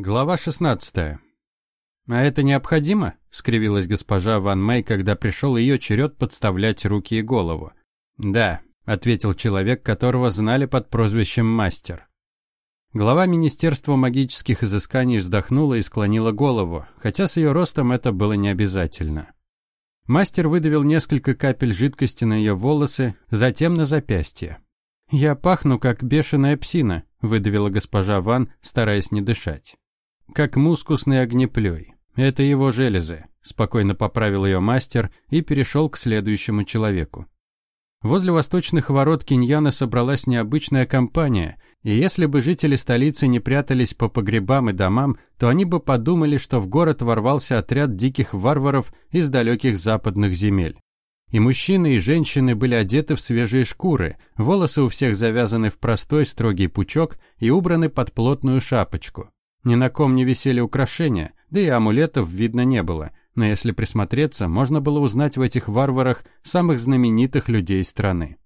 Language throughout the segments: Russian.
Глава 16. «А это необходимо?» – скривилась госпожа Ван Мэй, когда пришел ее черед подставлять руки и голову. «Да», – ответил человек, которого знали под прозвищем «Мастер». Глава Министерства магических изысканий вздохнула и склонила голову, хотя с ее ростом это было не обязательно. Мастер выдавил несколько капель жидкости на ее волосы, затем на запястье. «Я пахну, как бешеная псина», – выдавила госпожа Ван, стараясь не дышать как мускусный огнеплюй. Это его железы, спокойно поправил ее мастер и перешел к следующему человеку. Возле восточных ворот Киньяна собралась необычная компания, и если бы жители столицы не прятались по погребам и домам, то они бы подумали, что в город ворвался отряд диких варваров из далеких западных земель. И мужчины, и женщины были одеты в свежие шкуры, волосы у всех завязаны в простой строгий пучок и убраны под плотную шапочку. Ни на ком не висели украшения, да и амулетов видно не было, но если присмотреться, можно было узнать в этих варварах самых знаменитых людей страны.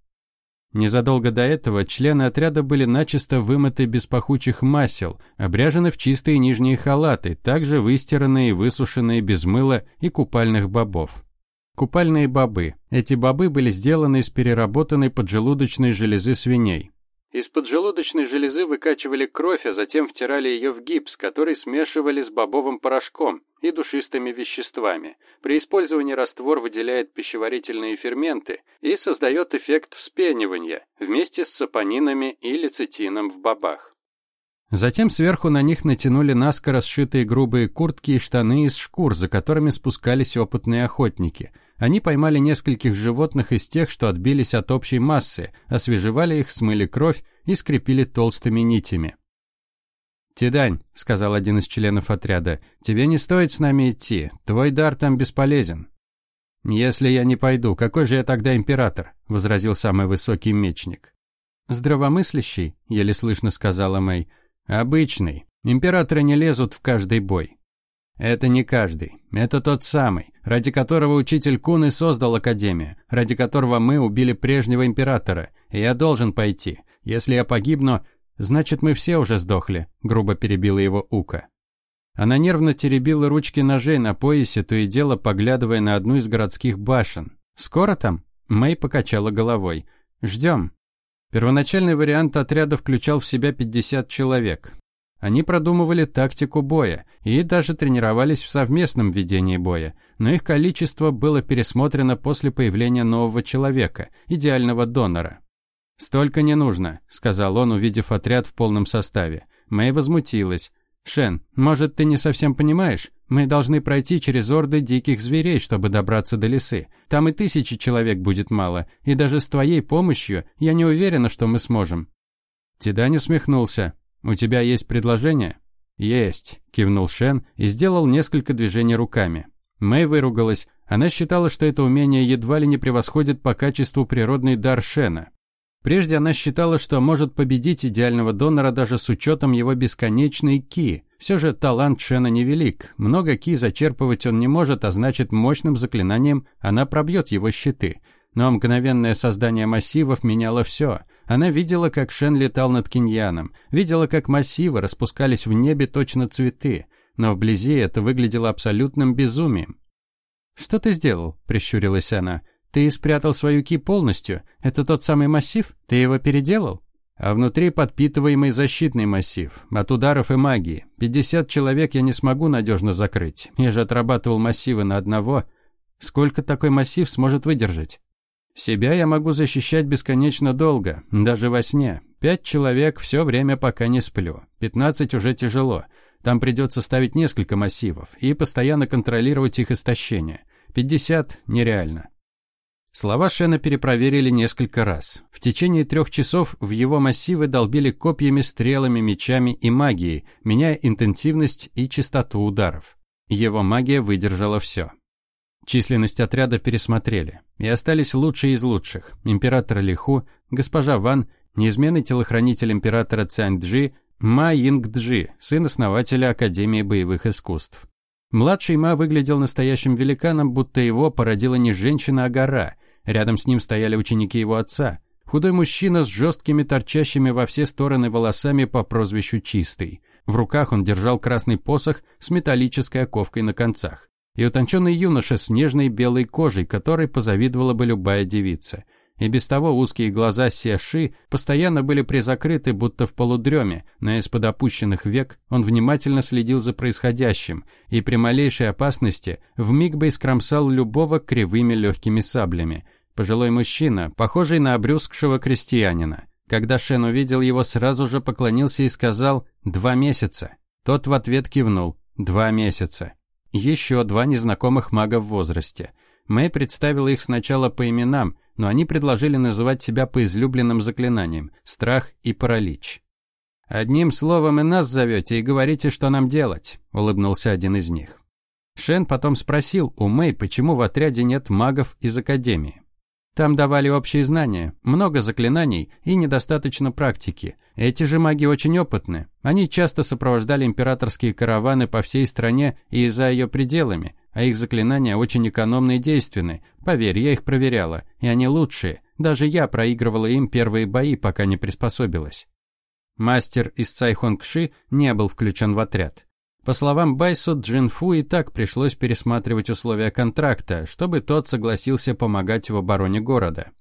Незадолго до этого члены отряда были начисто вымыты без пахучих масел, обряжены в чистые нижние халаты, также выстиранные и высушенные без мыла и купальных бобов. Купальные бобы. Эти бобы были сделаны из переработанной поджелудочной железы свиней. Из поджелудочной железы выкачивали кровь, а затем втирали ее в гипс, который смешивали с бобовым порошком и душистыми веществами. При использовании раствор выделяет пищеварительные ферменты и создает эффект вспенивания вместе с сапонинами и лецитином в бобах. Затем сверху на них натянули наскоро сшитые грубые куртки и штаны из шкур, за которыми спускались опытные охотники – они поймали нескольких животных из тех, что отбились от общей массы, освежевали их, смыли кровь и скрепили толстыми нитями. «Тидань», — сказал один из членов отряда, — «тебе не стоит с нами идти, твой дар там бесполезен». «Если я не пойду, какой же я тогда император?» — возразил самый высокий мечник. «Здравомыслящий», — еле слышно сказала Мэй. «Обычный. Императоры не лезут в каждый бой. Это не каждый. Это тот самый, ради которого учитель Кун и создал Академию, ради которого мы убили прежнего императора. И я должен пойти. Если я погибну, значит мы все уже сдохли», – грубо перебила его Ука. Она нервно теребила ручки ножей на поясе, то и дело поглядывая на одну из городских башен. «Скоро там?» Мэй покачала головой. «Ждем». Первоначальный вариант отряда включал в себя 50 человек. Они продумывали тактику боя и даже тренировались в совместном ведении боя, но их количество было пересмотрено после появления нового человека, идеального донора. «Столько не нужно», – сказал он, увидев отряд в полном составе. Мэй возмутилась. «Шен, может, ты не совсем понимаешь? Мы должны пройти через орды диких зверей, чтобы добраться до лесы. Там и тысячи человек будет мало, и даже с твоей помощью я не уверена, что мы сможем». Тидань усмехнулся. «У тебя есть предложение?» «Есть», – кивнул Шен и сделал несколько движений руками. Мэй выругалась. Она считала, что это умение едва ли не превосходит по качеству природный дар Шена. Прежде она считала, что может победить идеального донора даже с учетом его бесконечной ки. Все же талант Шена невелик. Много ки зачерпывать он не может, а значит, мощным заклинанием она пробьет его щиты. Но мгновенное создание массивов меняло все. Она видела, как Шен летал над Киньяном, видела, как массивы распускались в небе точно цветы, но вблизи это выглядело абсолютным безумием. «Что ты сделал?» – прищурилась она. «Ты спрятал свою ки полностью? Это тот самый массив? Ты его переделал?» А внутри подпитываемый защитный массив, от ударов и магии. 50 человек я не смогу надежно закрыть. Я же отрабатывал массивы на одного. Сколько такой массив сможет выдержать? Себя я могу защищать бесконечно долго, даже во сне. Пять человек все время, пока не сплю. Пятнадцать уже тяжело. Там придется ставить несколько массивов и постоянно контролировать их истощение. Пятьдесят нереально. Слова Шена перепроверили несколько раз. В течение трех часов в его массивы долбили копьями, стрелами, мечами и магией, меняя интенсивность и частоту ударов. Его магия выдержала все. Численность отряда пересмотрели, и остались лучшие из лучших. Император Лиху, госпожа Ван, неизменный телохранитель императора Цянь-Джи, Ма Инг-Джи, сын основателя Академии боевых искусств. Младший Ма выглядел настоящим великаном, будто его породила не женщина, а гора. Рядом с ним стояли ученики его отца. Худой мужчина с жесткими торчащими во все стороны волосами по прозвищу Чистый. В руках он держал красный посох с металлической оковкой на концах. И утонченный юноша с нежной белой кожей, которой позавидовала бы любая девица. И без того узкие глаза Сиаши постоянно были призакрыты, будто в полудреме, но из-под опущенных век он внимательно следил за происходящим и при малейшей опасности вмиг бы искромсал любого кривыми легкими саблями. Пожилой мужчина, похожий на обрюзгшего крестьянина. Когда Шен увидел его, сразу же поклонился и сказал «два месяца». Тот в ответ кивнул «два месяца». Еще два незнакомых мага в возрасте. Мэй представила их сначала по именам, но они предложили называть себя по излюбленным заклинаниям – страх и паралич. «Одним словом и нас зовете и говорите, что нам делать», – улыбнулся один из них. Шен потом спросил у Мэй, почему в отряде нет магов из Академии. Там давали общие знания, много заклинаний и недостаточно практики. Эти же маги очень опытны. Они часто сопровождали императорские караваны по всей стране и за ее пределами, а их заклинания очень экономны и действенны. Поверь, я их проверяла, и они лучшие. Даже я проигрывала им первые бои, пока не приспособилась. Мастер из Цайхонгши не был включен в отряд. По словам Байсу, Джинфу и так пришлось пересматривать условия контракта, чтобы тот согласился помогать в обороне города.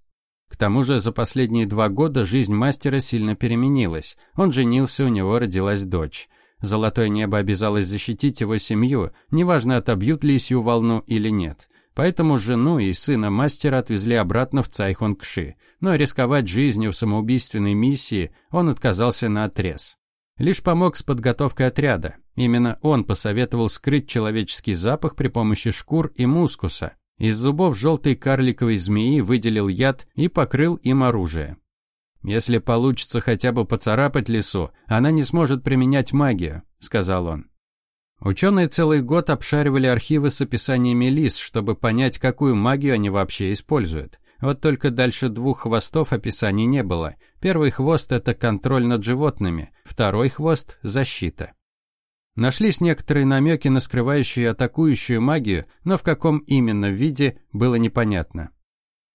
К тому же за последние два года жизнь мастера сильно переменилась. Он женился, у него родилась дочь. Золотое небо обязалось защитить его семью, неважно, отобьют ли сию волну или нет. Поэтому жену и сына мастера отвезли обратно в Цайхонгши, но рисковать жизнью в самоубийственной миссии он отказался на отрез. Лишь помог с подготовкой отряда. Именно он посоветовал скрыть человеческий запах при помощи шкур и мускуса. Из зубов желтой карликовой змеи выделил яд и покрыл им оружие. «Если получится хотя бы поцарапать лесу, она не сможет применять магию», – сказал он. Ученые целый год обшаривали архивы с описаниями лис, чтобы понять, какую магию они вообще используют. Вот только дальше двух хвостов описаний не было. Первый хвост – это контроль над животными, второй хвост – защита. Нашлись некоторые намеки на скрывающую атакующую магию, но в каком именно виде было непонятно.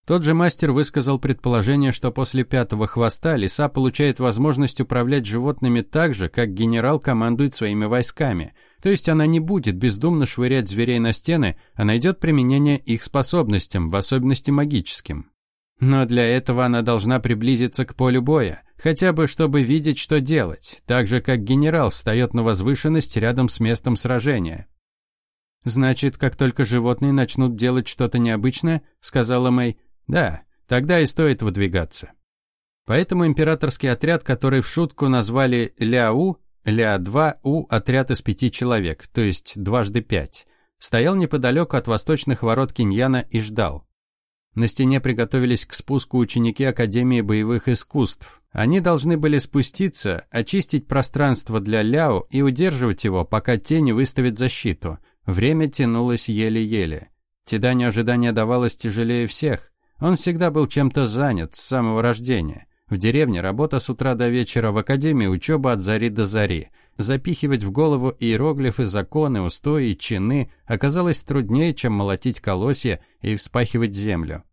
Тот же мастер высказал предположение, что после пятого хвоста лиса получает возможность управлять животными так же, как генерал командует своими войсками. То есть она не будет бездумно швырять зверей на стены, а найдет применение их способностям, в особенности магическим. Но для этого она должна приблизиться к полю боя, хотя бы чтобы видеть, что делать, так же, как генерал встает на возвышенность рядом с местом сражения. «Значит, как только животные начнут делать что-то необычное», — сказала Мэй, да, тогда и стоит выдвигаться. Поэтому императорский отряд, который в шутку назвали Ля-У, Ля-2У отряд из пяти человек, то есть дважды пять, стоял неподалеку от восточных ворот Киньяна и ждал. На стене приготовились к спуску ученики Академии боевых искусств. Они должны были спуститься, очистить пространство для Ляо и удерживать его, пока те не выставят защиту. Время тянулось еле-еле. Тидане ожидания давалось тяжелее всех. Он всегда был чем-то занят с самого рождения. В деревне работа с утра до вечера, в академии учеба от зари до зари. Запихивать в голову иероглифы, законы, устои чины оказалось труднее, чем молотить колосья и вспахивать землю.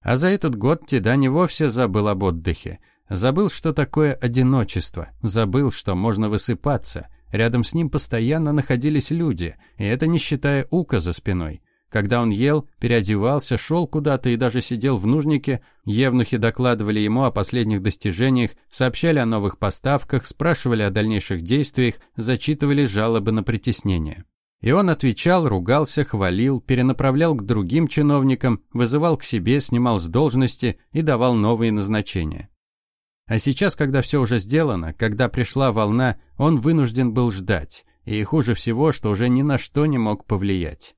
А за этот год Тидани вовсе забыл об отдыхе. Забыл, что такое одиночество. Забыл, что можно высыпаться. Рядом с ним постоянно находились люди, и это не считая Ука за спиной. Когда он ел, переодевался, шел куда-то и даже сидел в нужнике, евнухи докладывали ему о последних достижениях, сообщали о новых поставках, спрашивали о дальнейших действиях, зачитывали жалобы на притеснение. И он отвечал, ругался, хвалил, перенаправлял к другим чиновникам, вызывал к себе, снимал с должности и давал новые назначения. А сейчас, когда все уже сделано, когда пришла волна, он вынужден был ждать. И хуже всего, что уже ни на что не мог повлиять.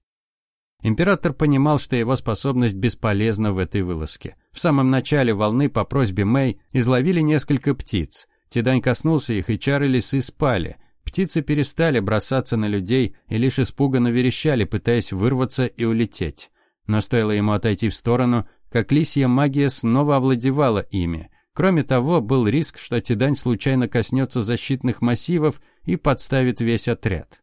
Император понимал, что его способность бесполезна в этой вылазке. В самом начале волны по просьбе Мэй изловили несколько птиц. Тидань коснулся их, и чары лисы спали. Птицы перестали бросаться на людей и лишь испуганно верещали, пытаясь вырваться и улететь. Но стоило ему отойти в сторону, как лисья магия снова овладевала ими. Кроме того, был риск, что Тидань случайно коснется защитных массивов и подставит весь отряд.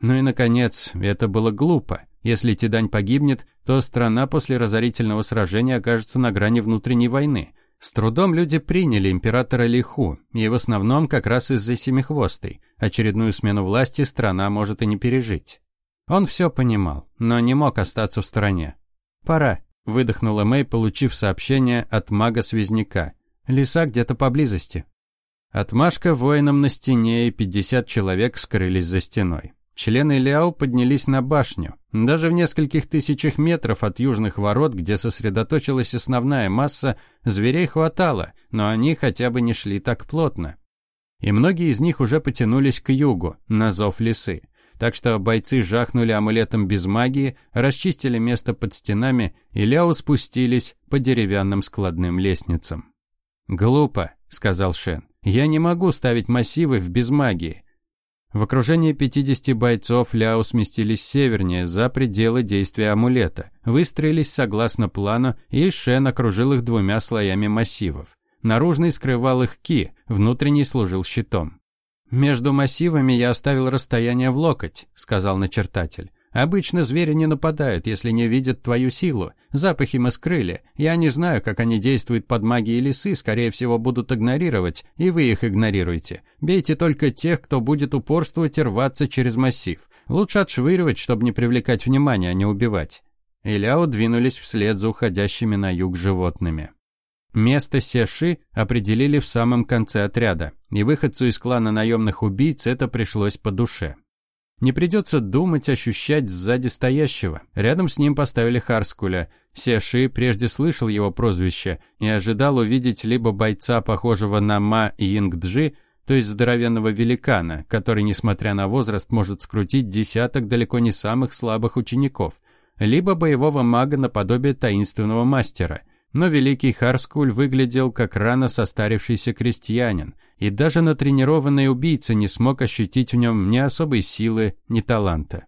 Ну и, наконец, это было глупо. Если Тидань погибнет, то страна после разорительного сражения окажется на грани внутренней войны. С трудом люди приняли императора Лиху, и в основном как раз из-за семихвостой. Очередную смену власти страна может и не пережить. Он все понимал, но не мог остаться в стороне. «Пора», – выдохнула Мэй, получив сообщение от мага-связняка. «Лиса где-то поблизости». Отмашка воинам на стене, и 50 человек скрылись за стеной. Члены Ляо поднялись на башню. Даже в нескольких тысячах метров от южных ворот, где сосредоточилась основная масса, зверей хватало, но они хотя бы не шли так плотно. И многие из них уже потянулись к югу, на зов лисы. Так что бойцы жахнули амулетом без магии, расчистили место под стенами и Ляо спустились по деревянным складным лестницам. «Глупо», — сказал Шен. «Я не могу ставить массивы в без магии. В окружении 50 бойцов Ляо сместились севернее, за пределы действия амулета, выстроились согласно плану, и Шен окружил их двумя слоями массивов. Наружный скрывал их ки, внутренний служил щитом. «Между массивами я оставил расстояние в локоть», – сказал начертатель. Обычно звери не нападают, если не видят твою силу. Запахи мы скрыли. Я не знаю, как они действуют под магией лисы, скорее всего, будут игнорировать, и вы их игнорируете. Бейте только тех, кто будет упорствовать и рваться через массив. Лучше отшвыривать, чтобы не привлекать внимания, а не убивать. Иляо двинулись вслед за уходящими на юг животными. Место Сеши определили в самом конце отряда, и выходцу из клана наемных убийц это пришлось по душе. Не придется думать, ощущать сзади стоящего. Рядом с ним поставили Харскуля. Сеши прежде слышал его прозвище и ожидал увидеть либо бойца, похожего на Ма Ингджи, то есть здоровенного великана, который, несмотря на возраст, может скрутить десяток далеко не самых слабых учеников, либо боевого мага наподобие таинственного мастера. Но великий Харскуль выглядел как рано состарившийся крестьянин, и даже натренированный убийца не смог ощутить в нем ни особой силы, ни таланта.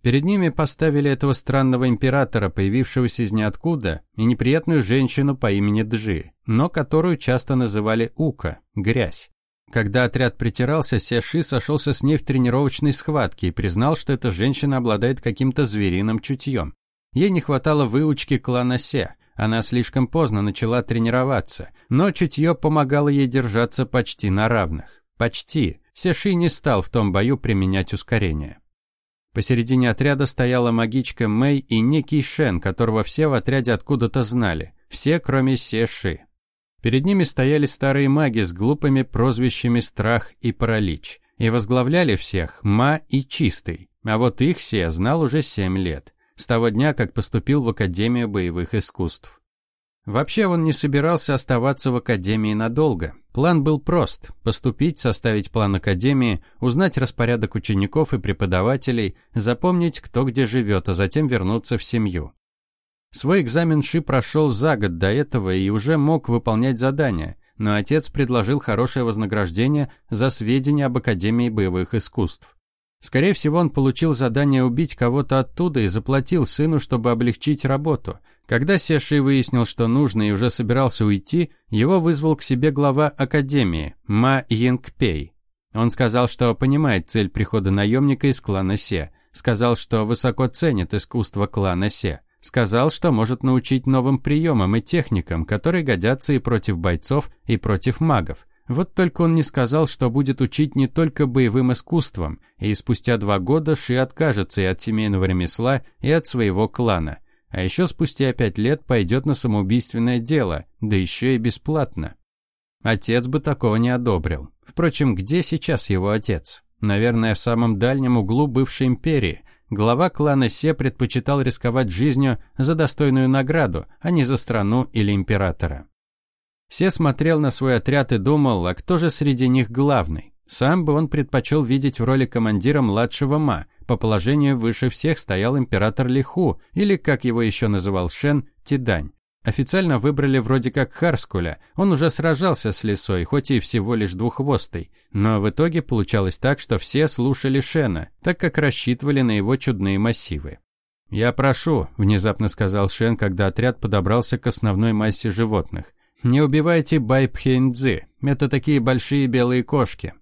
Перед ними поставили этого странного императора, появившегося из ниоткуда, и неприятную женщину по имени Джи, но которую часто называли Ука – грязь. Когда отряд притирался, Сяши сошелся с ней в тренировочной схватке и признал, что эта женщина обладает каким-то звериным чутьем. Ей не хватало выучки клана Се, она слишком поздно начала тренироваться, но чутье помогало ей держаться почти на равных. Почти. Сеши не стал в том бою применять ускорение. Посередине отряда стояла магичка Мэй и некий Шен, которого все в отряде откуда-то знали. Все, кроме Сеши. Перед ними стояли старые маги с глупыми прозвищами «Страх» и «Паралич». И возглавляли всех Ма и Чистый. А вот их все знал уже семь лет с того дня, как поступил в Академию боевых искусств. Вообще он не собирался оставаться в Академии надолго. План был прост – поступить, составить план Академии, узнать распорядок учеников и преподавателей, запомнить, кто где живет, а затем вернуться в семью. Свой экзамен Ши прошел за год до этого и уже мог выполнять задания, но отец предложил хорошее вознаграждение за сведения об Академии боевых искусств. Скорее всего, он получил задание убить кого-то оттуда и заплатил сыну, чтобы облегчить работу. Когда Сеши выяснил, что нужно и уже собирался уйти, его вызвал к себе глава академии, Ма Йингпей. Он сказал, что понимает цель прихода наемника из клана Се. Сказал, что высоко ценит искусство клана Се. Сказал, что может научить новым приемам и техникам, которые годятся и против бойцов, и против магов. Вот только он не сказал, что будет учить не только боевым искусствам, и спустя два года Ши откажется и от семейного ремесла, и от своего клана. А еще спустя пять лет пойдет на самоубийственное дело, да еще и бесплатно. Отец бы такого не одобрил. Впрочем, где сейчас его отец? Наверное, в самом дальнем углу бывшей империи. Глава клана Се предпочитал рисковать жизнью за достойную награду, а не за страну или императора. Се смотрел на свой отряд и думал, а кто же среди них главный? Сам бы он предпочел видеть в роли командира младшего Ма. По положению выше всех стоял император Лиху, или, как его еще называл Шен, Тидань. Официально выбрали вроде как Харскуля. Он уже сражался с лисой, хоть и всего лишь двуххвостый. Но в итоге получалось так, что все слушали Шена, так как рассчитывали на его чудные массивы. «Я прошу», – внезапно сказал Шен, когда отряд подобрался к основной массе животных. «Не убивайте Байпхейндзи. Это такие большие белые кошки».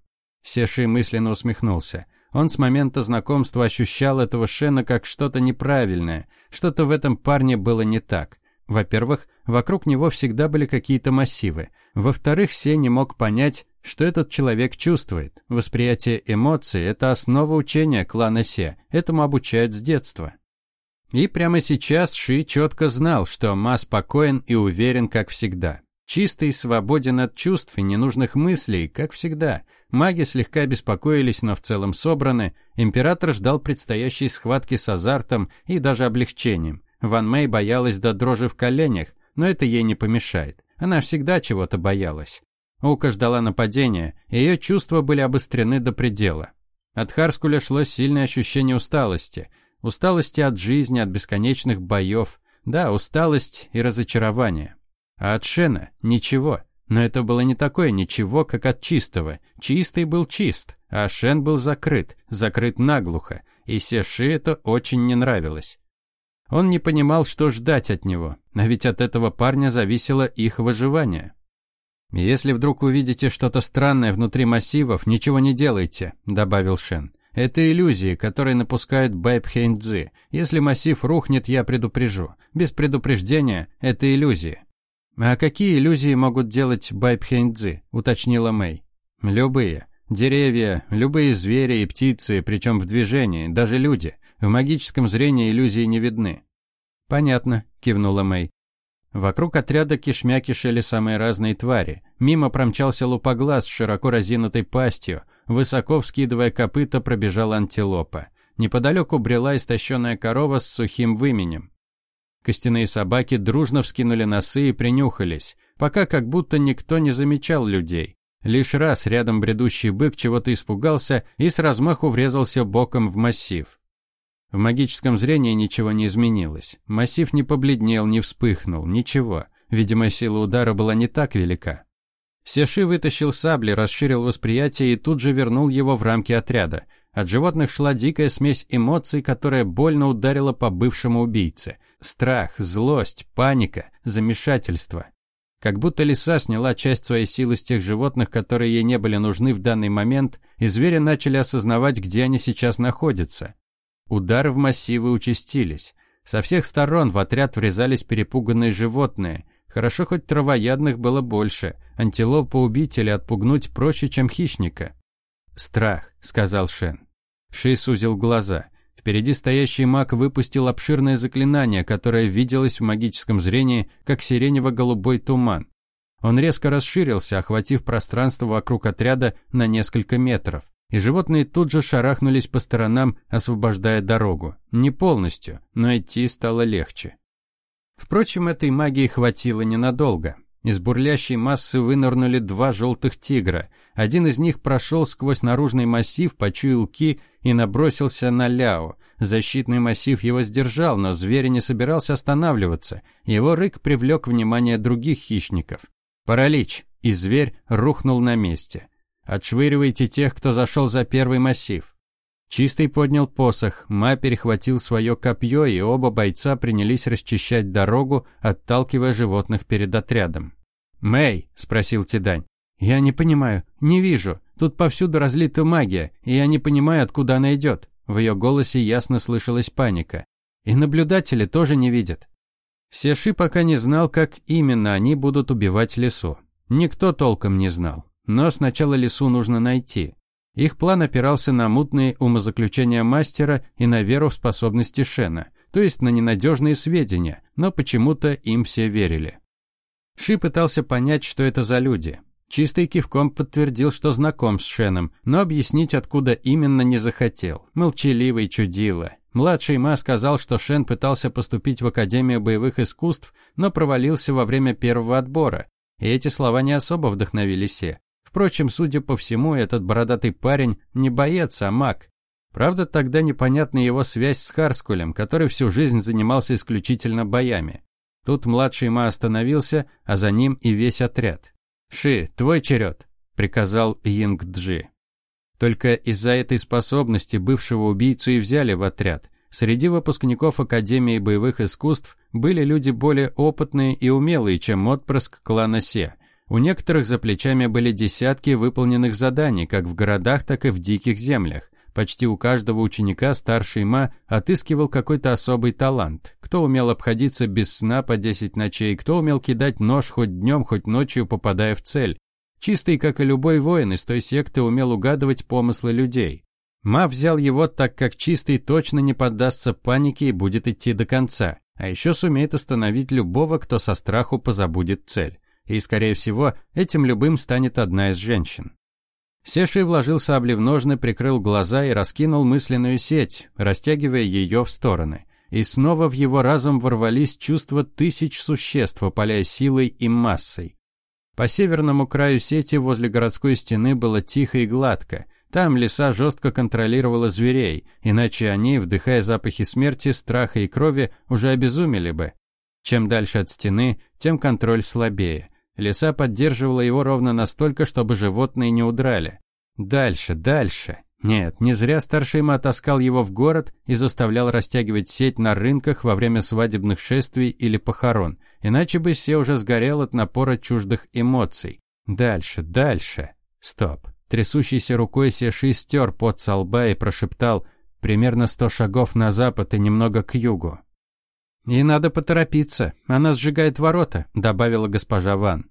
Сеши мысленно усмехнулся. Он с момента знакомства ощущал этого Шена как что-то неправильное. Что-то в этом парне было не так. Во-первых, вокруг него всегда были какие-то массивы. Во-вторых, Се не мог понять, что этот человек чувствует. Восприятие эмоций – это основа учения клана Се. Этому обучают с детства. И прямо сейчас Ши четко знал, что Ма спокоен и уверен, как всегда. Чистый, свободен от чувств и ненужных мыслей, как всегда. Маги слегка беспокоились, но в целом собраны. Император ждал предстоящей схватки с азартом и даже облегчением. Ван Мэй боялась до дрожи в коленях, но это ей не помешает. Она всегда чего-то боялась. Ука ждала нападения, и ее чувства были обострены до предела. От Харскуля шло сильное ощущение усталости. Усталости от жизни, от бесконечных боев. Да, усталость и разочарование. А от Шена – ничего. Но это было не такое ничего, как от чистого. Чистый был чист, а Шен был закрыт, закрыт наглухо. И Сеши это очень не нравилось. Он не понимал, что ждать от него, а ведь от этого парня зависело их выживание. «Если вдруг увидите что-то странное внутри массивов, ничего не делайте», – добавил Шен. «Это иллюзии, которые напускают Байб Хейнцзы. Если массив рухнет, я предупрежу. Без предупреждения – это иллюзии». «А какие иллюзии могут делать Байб Хейнцзы?» – уточнила Мэй. «Любые. Деревья, любые звери и птицы, причем в движении, даже люди. В магическом зрении иллюзии не видны». «Понятно», – кивнула Мэй. Вокруг отряда кишмя кишели самые разные твари. Мимо промчался лупоглаз с широко разинутой пастью. Высоко вскидывая копыта, пробежала антилопа. Неподалеку брела истощенная корова с сухим выменем. Костяные собаки дружно вскинули носы и принюхались, пока как будто никто не замечал людей. Лишь раз рядом бредущий бык чего-то испугался и с размаху врезался боком в массив. В магическом зрении ничего не изменилось. Массив не побледнел, не вспыхнул, ничего. Видимо, сила удара была не так велика. Сеши вытащил сабли, расширил восприятие и тут же вернул его в рамки отряда. От животных шла дикая смесь эмоций, которая больно ударила по бывшему убийце. Страх, злость, паника, замешательство. Как будто лиса сняла часть своей силы с тех животных, которые ей не были нужны в данный момент, и звери начали осознавать, где они сейчас находятся. Удары в массивы участились. Со всех сторон в отряд врезались перепуганные животные. Хорошо, хоть травоядных было больше. Антилопу убить или отпугнуть проще, чем хищника. «Страх», — сказал Шен. Ши сузил глаза. Впереди стоящий маг выпустил обширное заклинание, которое виделось в магическом зрении, как сиренево-голубой туман. Он резко расширился, охватив пространство вокруг отряда на несколько метров и животные тут же шарахнулись по сторонам, освобождая дорогу. Не полностью, но идти стало легче. Впрочем, этой магии хватило ненадолго. Из бурлящей массы вынырнули два желтых тигра. Один из них прошел сквозь наружный массив, почуял ки и набросился на Ляо. Защитный массив его сдержал, но зверь не собирался останавливаться. Его рык привлек внимание других хищников. Паралич, и зверь рухнул на месте. Отшвыривайте тех, кто зашел за первый массив. Чистый поднял посох, Ма перехватил свое копье, и оба бойца принялись расчищать дорогу, отталкивая животных перед отрядом. «Мэй», — спросил Тидань, — «я не понимаю, не вижу. Тут повсюду разлита магия, и я не понимаю, откуда она идет». В ее голосе ясно слышалась паника. «И наблюдатели тоже не видят». Сеши пока не знал, как именно они будут убивать лесу. Никто толком не знал. Но сначала лесу нужно найти. Их план опирался на мутные умозаключения мастера и на веру в способности Шена, то есть на ненадежные сведения, но почему-то им все верили. Ши пытался понять, что это за люди. Чистый кивком подтвердил, что знаком с Шеном, но объяснить, откуда именно, не захотел. Молчаливый чудило. Младший Ма сказал, что Шен пытался поступить в Академию боевых искусств, но провалился во время первого отбора. И эти слова не особо вдохновили Се. Впрочем, судя по всему, этот бородатый парень не боец, а маг. Правда, тогда непонятна его связь с Харскулем, который всю жизнь занимался исключительно боями. Тут младший Ма остановился, а за ним и весь отряд. «Ши, твой черед», – приказал Йинг Джи. Только из-за этой способности бывшего убийцу и взяли в отряд. Среди выпускников Академии боевых искусств были люди более опытные и умелые, чем отпрыск клана Се – у некоторых за плечами были десятки выполненных заданий, как в городах, так и в диких землях. Почти у каждого ученика старший Ма отыскивал какой-то особый талант. Кто умел обходиться без сна по 10 ночей, кто умел кидать нож хоть днем, хоть ночью, попадая в цель. Чистый, как и любой воин из той секты, умел угадывать помыслы людей. Ма взял его, так как Чистый точно не поддастся панике и будет идти до конца. А еще сумеет остановить любого, кто со страху позабудет цель. И, скорее всего, этим любым станет одна из женщин. Сеший вложил сабли в ножны, прикрыл глаза и раскинул мысленную сеть, растягивая ее в стороны. И снова в его разум ворвались чувства тысяч существ, опаляя силой и массой. По северному краю сети возле городской стены было тихо и гладко. Там лиса жестко контролировала зверей, иначе они, вдыхая запахи смерти, страха и крови, уже обезумели бы. Чем дальше от стены, тем контроль слабее. Лиса поддерживала его ровно настолько, чтобы животные не удрали. Дальше, дальше. Нет, не зря старший ма таскал его в город и заставлял растягивать сеть на рынках во время свадебных шествий или похорон, иначе бы все уже сгорел от напора чуждых эмоций. Дальше, дальше. Стоп. Трясущейся рукой Сеши стер пот со лба и прошептал примерно сто шагов на запад и немного к югу. «И надо поторопиться, она сжигает ворота», – добавила госпожа Ван.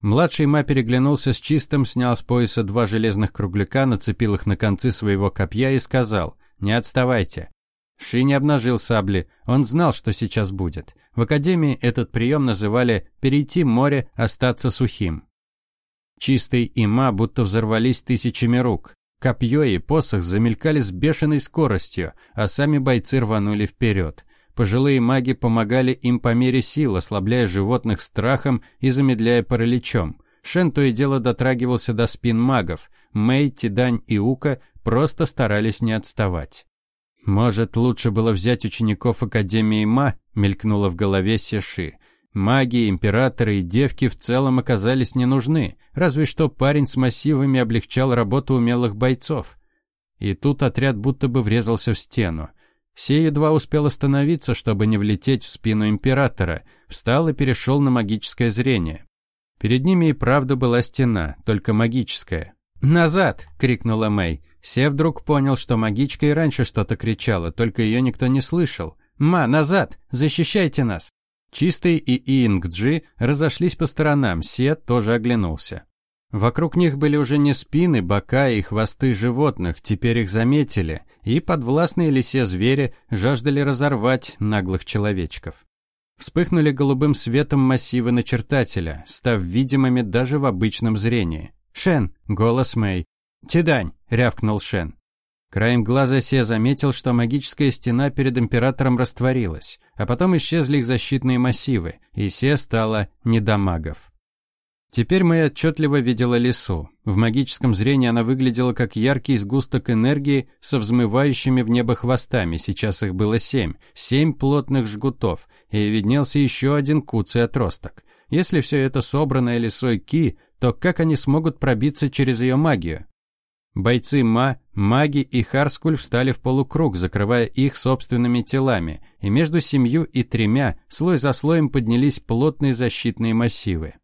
Младший Ма переглянулся с чистым, снял с пояса два железных кругляка, нацепил их на концы своего копья и сказал «Не отставайте». Ши не обнажил сабли, он знал, что сейчас будет. В академии этот прием называли «перейти море, остаться сухим». Чистый и Ма будто взорвались тысячами рук. Копье и посох замелькали с бешеной скоростью, а сами бойцы рванули вперед. Пожилые маги помогали им по мере сил, ослабляя животных страхом и замедляя параличом. Шен то и дело дотрагивался до спин магов. Мэй, Тидань и Ука просто старались не отставать. «Может, лучше было взять учеников Академии Ма?» – мелькнуло в голове Сеши. Маги, императоры и девки в целом оказались не нужны, разве что парень с массивами облегчал работу умелых бойцов. И тут отряд будто бы врезался в стену. Сей едва успел остановиться, чтобы не влететь в спину императора, встал и перешел на магическое зрение. Перед ними и правда была стена, только магическая. «Назад!» – крикнула Мэй. Се вдруг понял, что магичка и раньше что-то кричала, только ее никто не слышал. «Ма, назад! Защищайте нас!» Чистый и Инг-Джи разошлись по сторонам, Се тоже оглянулся. Вокруг них были уже не спины, бока и хвосты животных, теперь их заметили – и подвластные лисе звери жаждали разорвать наглых человечков. Вспыхнули голубым светом массивы начертателя, став видимыми даже в обычном зрении. «Шен!» – голос Мэй. «Тидань!» – рявкнул Шен. Краем глаза Се заметил, что магическая стена перед императором растворилась, а потом исчезли их защитные массивы, и Се стало недомагов. Теперь Мэй отчетливо видела лесу. В магическом зрении она выглядела как яркий сгусток энергии со взмывающими в небо хвостами. Сейчас их было семь. Семь плотных жгутов. И виднелся еще один куцый отросток. Если все это собранное лесой Ки, то как они смогут пробиться через ее магию? Бойцы Ма, маги и Харскуль встали в полукруг, закрывая их собственными телами, и между семью и тремя слой за слоем поднялись плотные защитные массивы.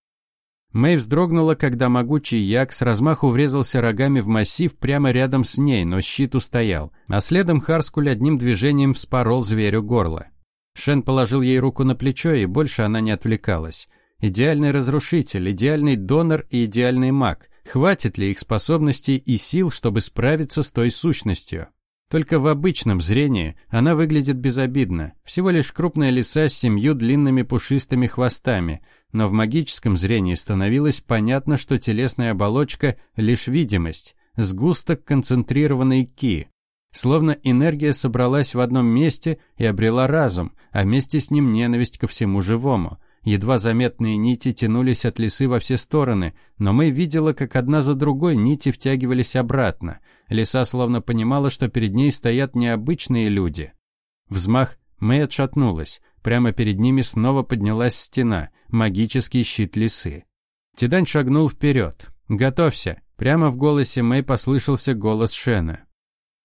Мэй вздрогнула, когда могучий як с размаху врезался рогами в массив прямо рядом с ней, но щит устоял, а следом Харскуль одним движением вспорол зверю горло. Шен положил ей руку на плечо, и больше она не отвлекалась. Идеальный разрушитель, идеальный донор и идеальный маг. Хватит ли их способностей и сил, чтобы справиться с той сущностью? Только в обычном зрении она выглядит безобидно. Всего лишь крупная лиса с семью длинными пушистыми хвостами – но в магическом зрении становилось понятно, что телесная оболочка – лишь видимость, сгусток концентрированной ки. Словно энергия собралась в одном месте и обрела разум, а вместе с ним ненависть ко всему живому. Едва заметные нити тянулись от лисы во все стороны, но мы видела, как одна за другой нити втягивались обратно. Лиса словно понимала, что перед ней стоят необычные люди. Взмах, Мэй отшатнулась. Прямо перед ними снова поднялась стена – магический щит лисы. Тидань шагнул вперед. «Готовься!» Прямо в голосе Мэй послышался голос Шена.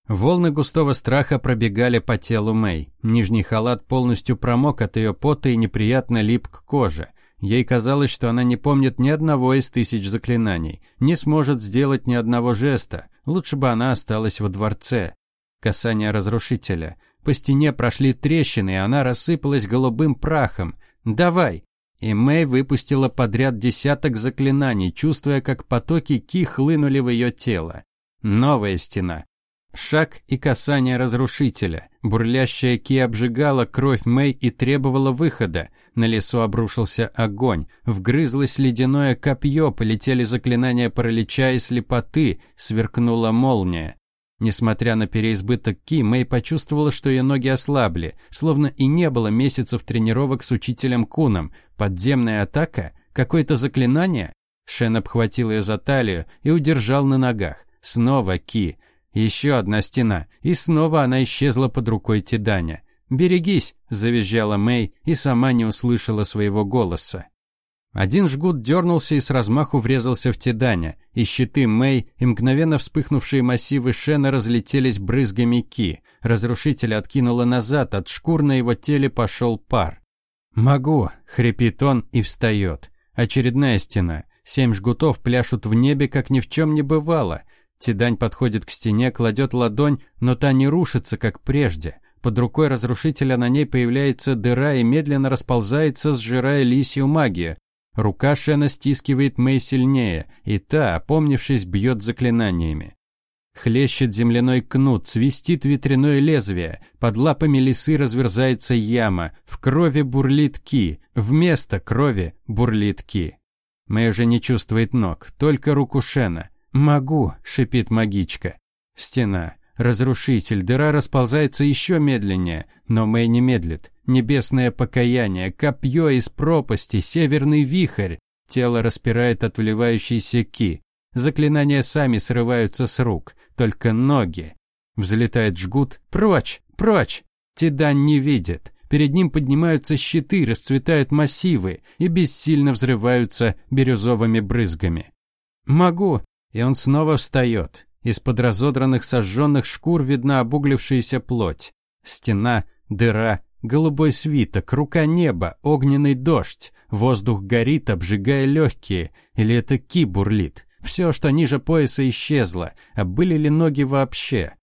Волны густого страха пробегали по телу Мэй. Нижний халат полностью промок от ее пота и неприятно лип к коже. Ей казалось, что она не помнит ни одного из тысяч заклинаний, не сможет сделать ни одного жеста. Лучше бы она осталась во дворце. Касание разрушителя. По стене прошли трещины, и она рассыпалась голубым прахом. «Давай!» И Мэй выпустила подряд десяток заклинаний, чувствуя, как потоки ки хлынули в ее тело. Новая стена. Шаг и касание разрушителя. Бурлящая ки обжигала кровь Мэй и требовала выхода. На лесу обрушился огонь. Вгрызлось ледяное копье, полетели заклинания паралича и слепоты, сверкнула молния. Несмотря на переизбыток ки, Мэй почувствовала, что ее ноги ослабли, словно и не было месяцев тренировок с учителем Куном. Подземная атака? Какое-то заклинание? Шен обхватил ее за талию и удержал на ногах. Снова ки. Еще одна стена, и снова она исчезла под рукой Тиданя. «Берегись!» – завизжала Мэй и сама не услышала своего голоса. Один жгут дернулся и с размаху врезался в Теданя, и щиты Мэй и мгновенно вспыхнувшие массивы Шена разлетелись брызгами ки. Разрушитель откинуло назад, от шкур на его теле пошел пар. «Могу!» – хрипит он и встает. Очередная стена. Семь жгутов пляшут в небе, как ни в чем не бывало. Тидань подходит к стене, кладет ладонь, но та не рушится, как прежде. Под рукой разрушителя на ней появляется дыра и медленно расползается, сжирая лисью магию. Рука Шена стискивает Мэй сильнее, и та, опомнившись, бьет заклинаниями. Хлещет земляной кнут, свистит ветряное лезвие, под лапами лисы разверзается яма, в крови бурлит ки, вместо крови бурлит ки. Мэй уже не чувствует ног, только руку Шена. «Могу», — шипит магичка. Стена. Разрушитель, дыра расползается еще медленнее, но Мэй не медлит. Небесное покаяние, копье из пропасти, северный вихрь. Тело распирает от вливающейся ки. Заклинания сами срываются с рук, только ноги. Взлетает жгут. Прочь! Прочь! Тидан не видит. Перед ним поднимаются щиты, расцветают массивы и бессильно взрываются бирюзовыми брызгами. «Могу!» И он снова встает. Из-под разодранных сожженных шкур видна обуглившаяся плоть. Стена, дыра, голубой свиток, рука неба, огненный дождь. Воздух горит, обжигая легкие. Или это ки бурлит? Все, что ниже пояса, исчезло. А были ли ноги вообще?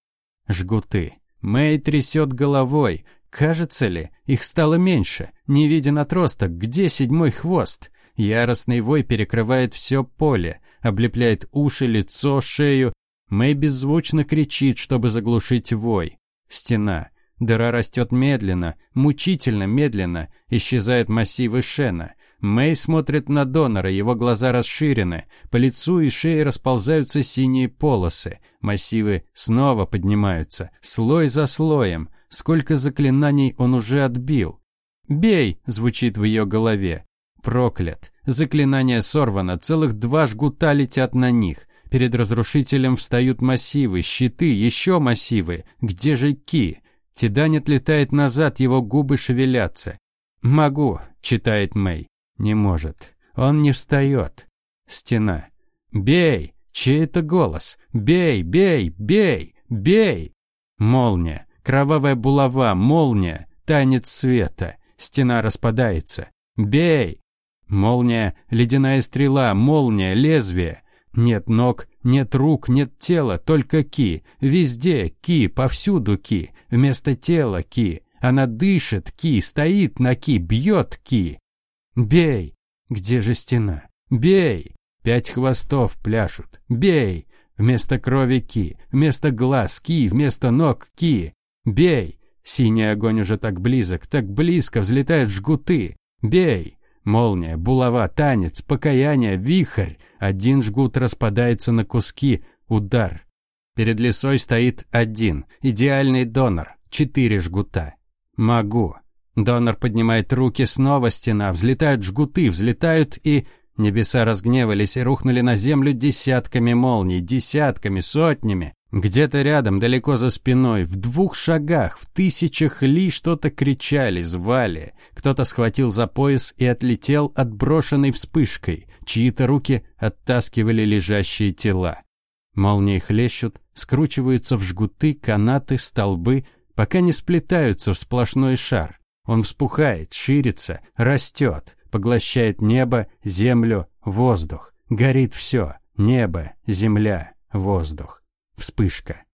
Жгуты. Мэй трясет головой. Кажется ли, их стало меньше? Не виден отросток. Где седьмой хвост? Яростный вой перекрывает все поле, облепляет уши, лицо, шею, Мэй беззвучно кричит, чтобы заглушить вой. Стена. Дыра растет медленно, мучительно медленно, исчезают массивы Шена. Мэй смотрит на донора, его глаза расширены, по лицу и шее расползаются синие полосы. Массивы снова поднимаются, слой за слоем. Сколько заклинаний он уже отбил. «Бей!» – звучит в ее голове. Проклят. Заклинание сорвано, целых два жгута летят на них. Перед разрушителем встают массивы, щиты, еще массивы. Где же Ки? Тидань отлетает назад, его губы шевелятся. «Могу», — читает Мэй. Не может. Он не встает. Стена. «Бей!» Чей это голос? «Бей! Бей! Бей! Бей!» Молния. Кровавая булава. Молния. Танец света. Стена распадается. «Бей!» Молния. Ледяная стрела. Молния. Лезвие. Нет ног, нет рук, нет тела, только ки. Везде ки, повсюду ки. Вместо тела ки. Она дышит ки, стоит на ки, бьет ки. Бей! Где же стена? Бей! Пять хвостов пляшут. Бей! Вместо крови ки, вместо глаз ки, вместо ног ки. Бей! Синий огонь уже так близок, так близко взлетают жгуты. Бей! Молния, булава, танец, покаяние, вихрь. Один жгут распадается на куски. Удар. Перед лесой стоит один. Идеальный донор. Четыре жгута. Могу. Донор поднимает руки, снова стена. Взлетают жгуты, взлетают и... Небеса разгневались и рухнули на землю десятками молний, десятками, сотнями. Где-то рядом, далеко за спиной, в двух шагах, в тысячах ли что-то кричали, звали. Кто-то схватил за пояс и отлетел отброшенной вспышкой. Чьи-то руки оттаскивали лежащие тела. Молнии хлещут, скручиваются в жгуты, канаты, столбы, пока не сплетаются в сплошной шар. Он вспухает, ширится, растет, поглощает небо, землю, воздух. Горит все. Небо, земля, воздух. Вспышка.